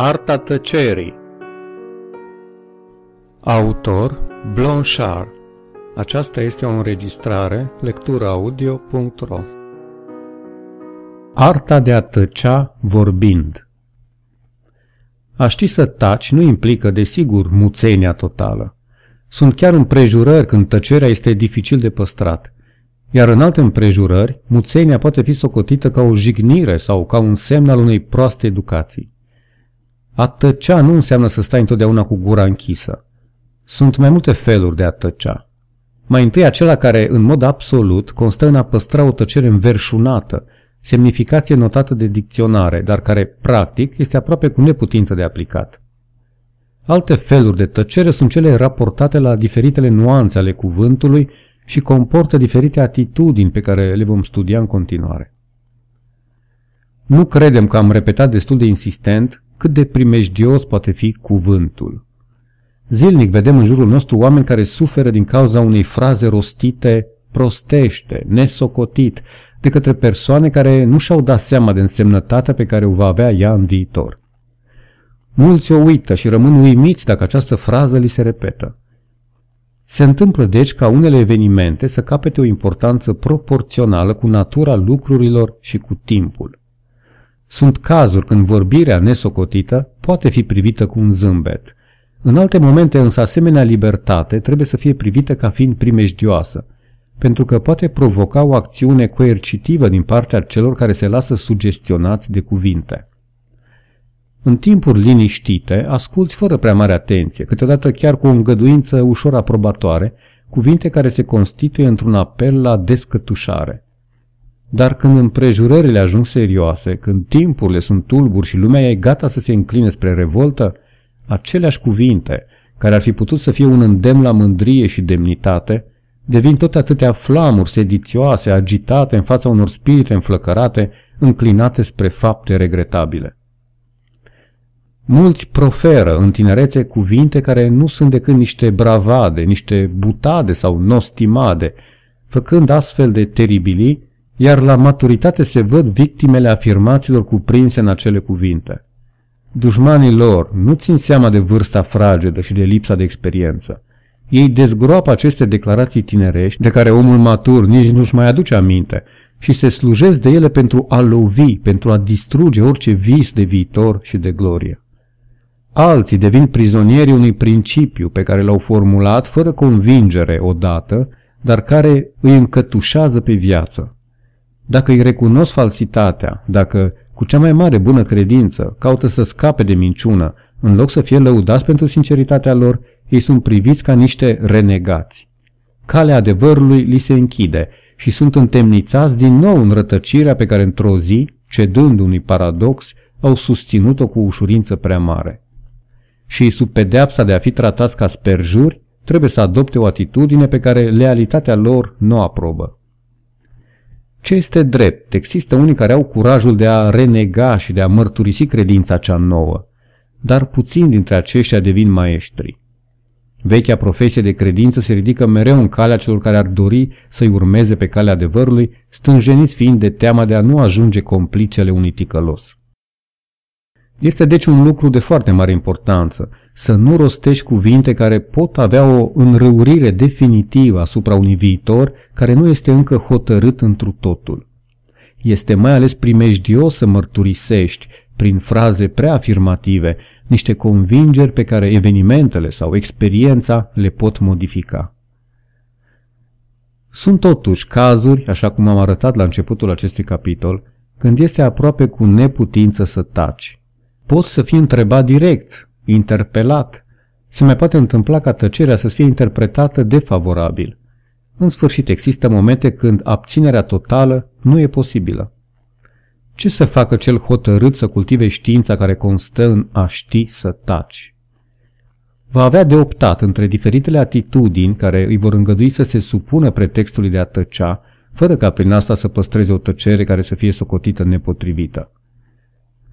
Arta tăcerii. Autor Blanchard. Aceasta este o înregistrare lecturaudio.ro Arta de a tăcea vorbind. A ști să taci nu implică, desigur, muțenia totală. Sunt chiar împrejurări când tăcerea este dificil de păstrat – iar în alte împrejurări, muțenia poate fi socotită ca o jignire sau ca un semn al unei proaste educații. A tăcea nu înseamnă să stai întotdeauna cu gura închisă. Sunt mai multe feluri de a tăcea. Mai întâi acela care, în mod absolut, constă în a păstra o tăcere înverșunată, semnificație notată de dicționare, dar care, practic, este aproape cu neputință de aplicat. Alte feluri de tăcere sunt cele raportate la diferitele nuanțe ale cuvântului și comportă diferite atitudini pe care le vom studia în continuare. Nu credem că am repetat destul de insistent cât de primejdios poate fi cuvântul. Zilnic vedem în jurul nostru oameni care suferă din cauza unei fraze rostite prostește, nesocotit, de către persoane care nu și-au dat seama de însemnătatea pe care o va avea ea în viitor. Mulți o uită și rămân uimiți dacă această frază li se repetă. Se întâmplă deci ca unele evenimente să capete o importanță proporțională cu natura lucrurilor și cu timpul. Sunt cazuri când vorbirea nesocotită poate fi privită cu un zâmbet. În alte momente însă asemenea libertate trebuie să fie privită ca fiind primejdioasă, pentru că poate provoca o acțiune coercitivă din partea celor care se lasă sugestionați de cuvinte. În timpuri liniștite, asculți fără prea mare atenție, câteodată chiar cu o îngăduință ușor aprobatoare, cuvinte care se constituie într-un apel la descătușare. Dar când împrejurările ajung serioase, când timpurile sunt tulburi și lumea e gata să se încline spre revoltă, aceleași cuvinte, care ar fi putut să fie un îndemn la mândrie și demnitate, devin tot atâtea flamuri sedițioase, agitate în fața unor spirite înflăcărate, înclinate spre fapte regretabile. Mulți proferă în tinerețe cuvinte care nu sunt decât niște bravade, niște butade sau nostimade, făcând astfel de teribili, iar la maturitate se văd victimele afirmațiilor cuprinse în acele cuvinte. Dușmanii lor nu țin seama de vârsta fragedă și de lipsa de experiență. Ei dezgroapă aceste declarații tinerești, de care omul matur nici nu-și mai aduce aminte, și se slujesc de ele pentru a lovi, pentru a distruge orice vis de viitor și de glorie. Alții devin prizonieri unui principiu pe care l-au formulat fără convingere odată, dar care îi încătușează pe viață. Dacă îi recunosc falsitatea, dacă cu cea mai mare bună credință caută să scape de minciună, în loc să fie lăudați pentru sinceritatea lor, ei sunt priviți ca niște renegați. Calea adevărului li se închide și sunt întemnițați din nou în rătăcirea pe care într-o zi, cedând unui paradox, au susținut-o cu ușurință prea mare și sub pedeapsa de a fi tratați ca sperjuri, trebuie să adopte o atitudine pe care lealitatea lor nu o aprobă. Ce este drept? Există unii care au curajul de a renega și de a mărturisi credința cea nouă, dar puțini dintre aceștia devin maestri. Vechea profesie de credință se ridică mereu în calea celor care ar dori să-i urmeze pe calea adevărului, stânjeniți fiind de teama de a nu ajunge complicele unui ticălos. Este deci un lucru de foarte mare importanță să nu rostești cuvinte care pot avea o înrăurire definitivă asupra unui viitor care nu este încă hotărât întru totul. Este mai ales primejdios să mărturisești, prin fraze prea afirmative, niște convingeri pe care evenimentele sau experiența le pot modifica. Sunt totuși cazuri, așa cum am arătat la începutul acestui capitol, când este aproape cu neputință să taci, pot să fie întrebat direct, interpelat. Se mai poate întâmpla ca tăcerea să fie interpretată defavorabil. În sfârșit, există momente când abținerea totală nu e posibilă. Ce să facă cel hotărât să cultive știința care constă în a ști să taci? Va avea de optat între diferitele atitudini care îi vor îngădui să se supună pretextului de a tăcea, fără ca prin asta să păstreze o tăcere care să fie socotită nepotrivită.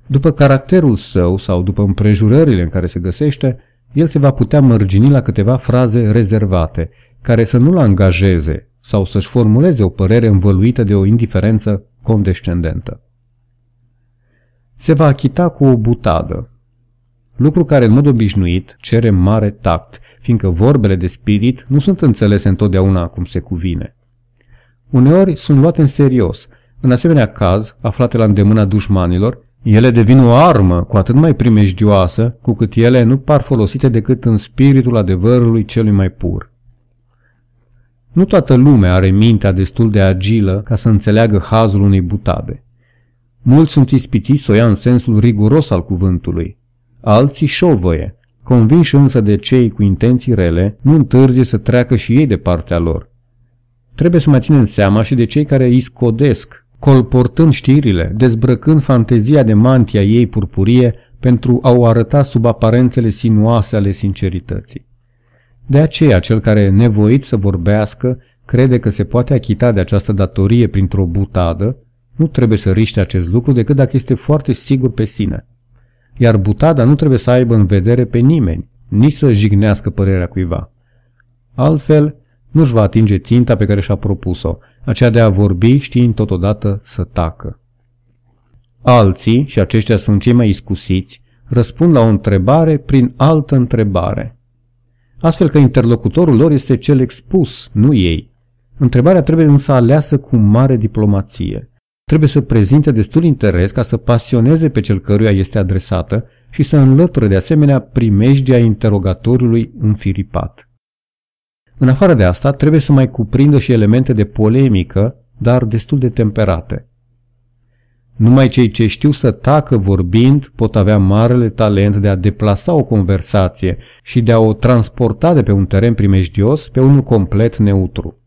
După caracterul său sau după împrejurările în care se găsește, el se va putea mărgini la câteva fraze rezervate, care să nu-l angajeze sau să-și formuleze o părere învăluită de o indiferență condescendentă. Se va achita cu o butadă. lucru care în mod obișnuit cere mare tact, fiindcă vorbele de spirit nu sunt înțelese întotdeauna cum se cuvine. Uneori sunt luate în serios. În asemenea caz, aflate la îndemâna dușmanilor, ele devin o armă cu atât mai primejdioasă, cu cât ele nu par folosite decât în spiritul adevărului celui mai pur. Nu toată lumea are mintea destul de agilă ca să înțeleagă hazul unei butade. Mulți sunt ispitiți să o ia în sensul riguros al cuvântului. Alții șovăie, convinși însă de cei cu intenții rele, nu întârzie să treacă și ei de partea lor. Trebuie să mai ținem seama și de cei care îi scodesc, colportând știrile, dezbrăcând fantezia de mantia ei purpurie pentru a o arăta sub aparențele sinuoase ale sincerității. De aceea, cel care e nevoit să vorbească crede că se poate achita de această datorie printr-o butadă, nu trebuie să riște acest lucru decât dacă este foarte sigur pe sine. Iar butada nu trebuie să aibă în vedere pe nimeni, nici să jignească părerea cuiva. Altfel, nu-și va atinge ținta pe care și-a propus-o, aceea de a vorbi știind totodată să tacă. Alții, și aceștia sunt cei mai iscusiți, răspund la o întrebare prin altă întrebare. Astfel că interlocutorul lor este cel expus, nu ei. Întrebarea trebuie însă aleasă cu mare diplomație. Trebuie să prezinte destul interes ca să pasioneze pe cel căruia este adresată și să înlăture de asemenea primejdia interogatoriului înfiripat. În afară de asta, trebuie să mai cuprindă și elemente de polemică, dar destul de temperate. Numai cei ce știu să tacă vorbind pot avea marele talent de a deplasa o conversație și de a o transporta de pe un teren primejdios pe unul complet neutru.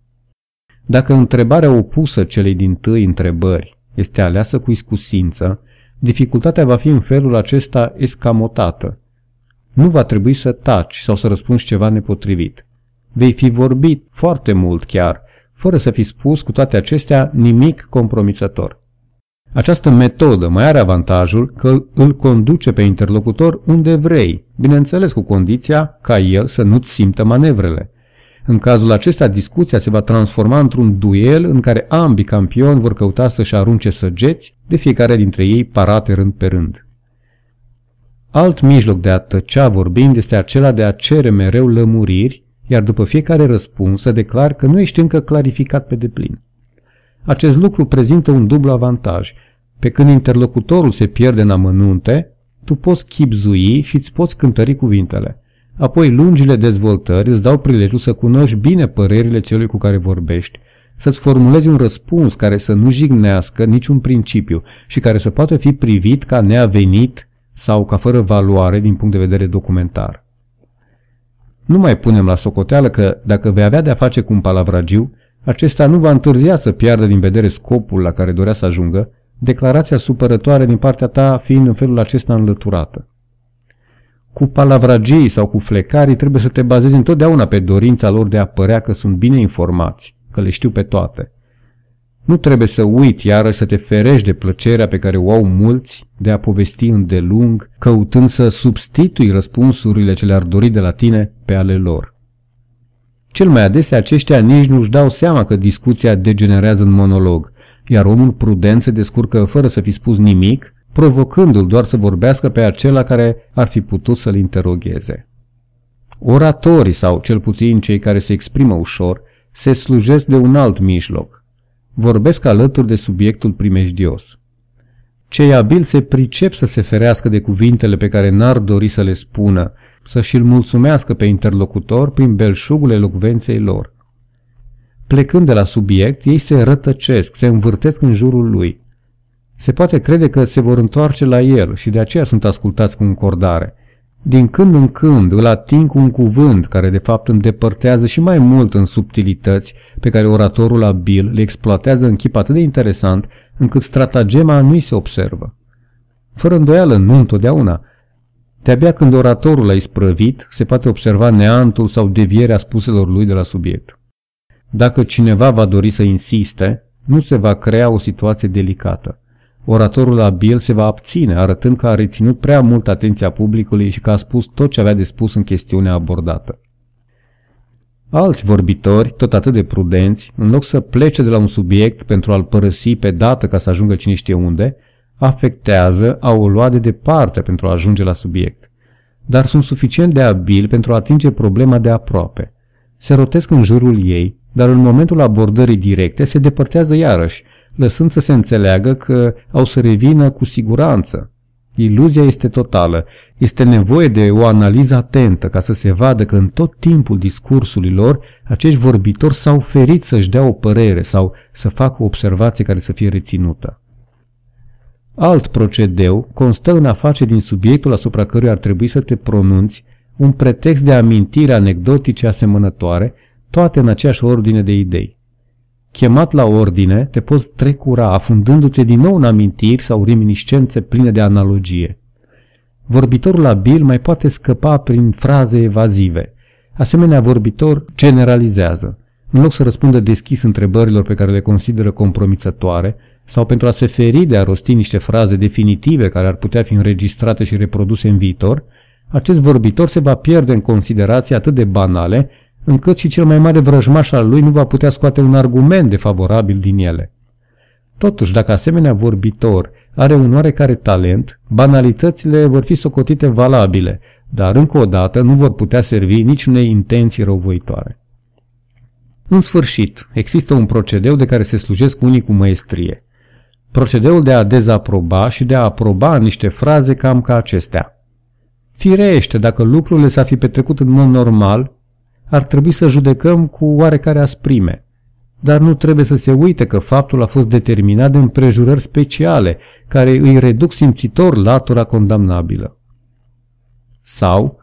Dacă întrebarea opusă celei din tâi întrebări este aleasă cu iscusință, dificultatea va fi în felul acesta escamotată. Nu va trebui să taci sau să răspunzi ceva nepotrivit. Vei fi vorbit foarte mult chiar, fără să fi spus cu toate acestea nimic compromisător. Această metodă mai are avantajul că îl conduce pe interlocutor unde vrei, bineînțeles cu condiția ca el să nu-ți simtă manevrele. În cazul acesta, discuția se va transforma într-un duel în care ambii campioni vor căuta să-și arunce săgeți, de fiecare dintre ei parate rând pe rând. Alt mijloc de a tăcea vorbind este acela de a cere mereu lămuriri, iar după fiecare răspuns să declar că nu ești încă clarificat pe deplin. Acest lucru prezintă un dublu avantaj. Pe când interlocutorul se pierde în amănunte, tu poți chipzui și îți poți cântări cuvintele. Apoi lungile dezvoltări îți dau prilejul să cunoști bine părerile celui cu care vorbești, să-ți formulezi un răspuns care să nu jignească niciun principiu și care să poată fi privit ca neavenit sau ca fără valoare din punct de vedere documentar. Nu mai punem la socoteală că, dacă vei avea de-a face cu un palavragiu, acesta nu va întârzia să piardă din vedere scopul la care dorea să ajungă, declarația supărătoare din partea ta fiind în felul acesta înlăturată. Cu palavragii sau cu flecarii trebuie să te bazezi întotdeauna pe dorința lor de a părea că sunt bine informați, că le știu pe toate. Nu trebuie să uiți iarăși să te ferești de plăcerea pe care o au mulți de a povesti îndelung, căutând să substitui răspunsurile ce le-ar dori de la tine pe ale lor. Cel mai adesea aceștia nici nu-și dau seama că discuția degenerează în monolog, iar omul prudent se descurcă fără să fi spus nimic, provocându-l doar să vorbească pe acela care ar fi putut să-l interogheze. Oratorii, sau cel puțin cei care se exprimă ușor, se slujesc de un alt mijloc. Vorbesc alături de subiectul primejdios. Cei abili se pricep să se ferească de cuvintele pe care n-ar dori să le spună, să și-l mulțumească pe interlocutor prin belșugul elocvenței lor. Plecând de la subiect, ei se rătăcesc, se învârtesc în jurul lui. Se poate crede că se vor întoarce la el și de aceea sunt ascultați cu încordare. Din când în când îl ating cu un cuvânt care de fapt îndepărtează și mai mult în subtilități pe care oratorul abil le exploatează în chip atât de interesant încât stratagema nu-i se observă. Fără îndoială, nu întotdeauna. De-abia când oratorul a isprăvit, se poate observa neantul sau devierea spuselor lui de la subiect. Dacă cineva va dori să insiste, nu se va crea o situație delicată. Oratorul abil se va abține, arătând că a reținut prea mult atenția publicului și că a spus tot ce avea de spus în chestiunea abordată. Alți vorbitori, tot atât de prudenți, în loc să plece de la un subiect pentru a-l părăsi pe dată ca să ajungă cine știe unde, afectează a o lua de departe pentru a ajunge la subiect. dar sunt suficient de abili pentru a atinge problema de aproape. Se rotesc în jurul ei, dar în momentul abordării directe se depărtează iarăși, lăsând să se înțeleagă că au să revină cu siguranță. Iluzia este totală. Este nevoie de o analiză atentă ca să se vadă că în tot timpul discursului lor acești vorbitori s-au ferit să-și dea o părere sau să facă o observație care să fie reținută. Alt procedeu constă în a face din subiectul asupra căruia ar trebui să te pronunți un pretext de amintire anecdotice asemănătoare, toate în aceeași ordine de idei. Chemat la ordine, te poți trecura, afundându-te din nou în amintiri sau reminiscențe pline de analogie. Vorbitorul abil mai poate scăpa prin fraze evazive. Asemenea, vorbitor generalizează. În loc să răspundă deschis întrebărilor pe care le consideră compromițătoare, sau pentru a se feri de a rosti niște fraze definitive care ar putea fi înregistrate și reproduse în viitor, acest vorbitor se va pierde în considerații atât de banale, încât și cel mai mare vrăjmaș al lui nu va putea scoate un argument defavorabil din ele. Totuși, dacă asemenea vorbitor are un oarecare talent, banalitățile vor fi socotite valabile, dar încă o dată nu vor putea servi niciunei intenții răuvoitoare. În sfârșit, există un procedeu de care se slujesc unii cu măestrie. Procedeul de a dezaproba și de a aproba niște fraze cam ca acestea. Firește, dacă lucrurile s-ar fi petrecut în mod normal, ar trebui să judecăm cu oarecare asprime. Dar nu trebuie să se uite că faptul a fost determinat de împrejurări speciale, care îi reduc simțitor latura condamnabilă. Sau,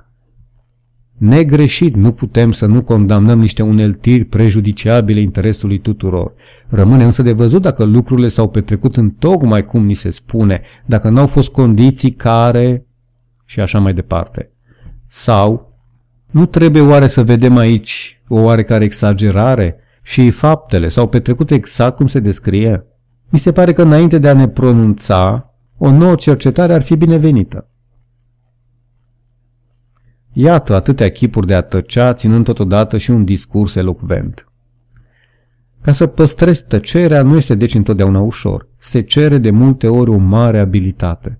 negreșit nu putem să nu condamnăm niște uneltiri prejudiciabile interesului tuturor. Rămâne însă de văzut dacă lucrurile s-au petrecut în tocmai cum ni se spune, dacă n-au fost condiții care... și așa mai departe. Sau, nu trebuie oare să vedem aici o oarecare exagerare și faptele s-au petrecut exact cum se descrie? Mi se pare că înainte de a ne pronunța, o nouă cercetare ar fi binevenită. Iată atâtea chipuri de a tăcea, ținând totodată și un discurs elocvent. Ca să păstrezi tăcerea nu este deci întotdeauna ușor. Se cere de multe ori o mare abilitate.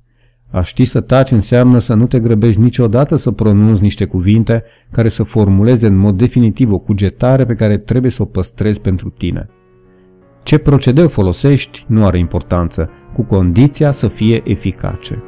A ști să taci înseamnă să nu te grăbești niciodată să pronunți niște cuvinte care să formuleze în mod definitiv o cugetare pe care trebuie să o păstrezi pentru tine. Ce procedeu folosești nu are importanță, cu condiția să fie eficace.